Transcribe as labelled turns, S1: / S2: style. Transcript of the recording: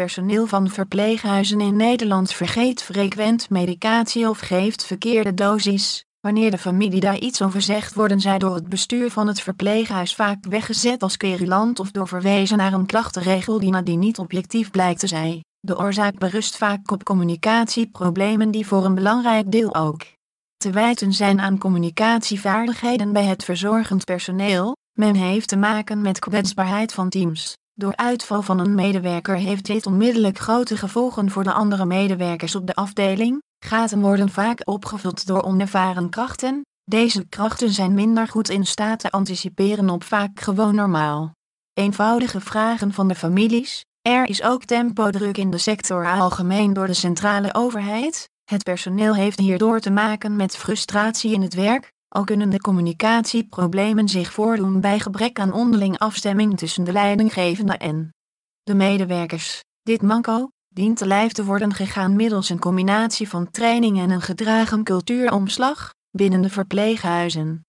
S1: Personeel van verpleeghuizen in Nederland vergeet frequent medicatie of geeft verkeerde dosis. Wanneer de familie daar iets over zegt, worden zij door het bestuur van het verpleeghuis vaak weggezet als querulant of doorverwezen naar een klachtenregel die nadien niet objectief blijkt te zijn. De oorzaak berust vaak op communicatieproblemen die voor een belangrijk deel ook te wijten zijn aan communicatievaardigheden bij het verzorgend personeel. Men heeft te maken met kwetsbaarheid van teams. Door uitval van een medewerker heeft dit onmiddellijk grote gevolgen voor de andere medewerkers op de afdeling. Gaten worden vaak opgevuld door onervaren krachten. Deze krachten zijn minder goed in staat te anticiperen op vaak gewoon normaal. Eenvoudige vragen van de families. Er is ook tempodruk in de sector algemeen door de centrale overheid. Het personeel heeft hierdoor te maken met frustratie in het werk, al kunnen de communicatieproblemen zich voordoen bij gebrek aan onderling afstemming tussen de leidinggevende en de medewerkers. Dit manco dient te lijf te worden gegaan middels een combinatie van training en een gedragen cultuuromslag binnen de verpleeghuizen.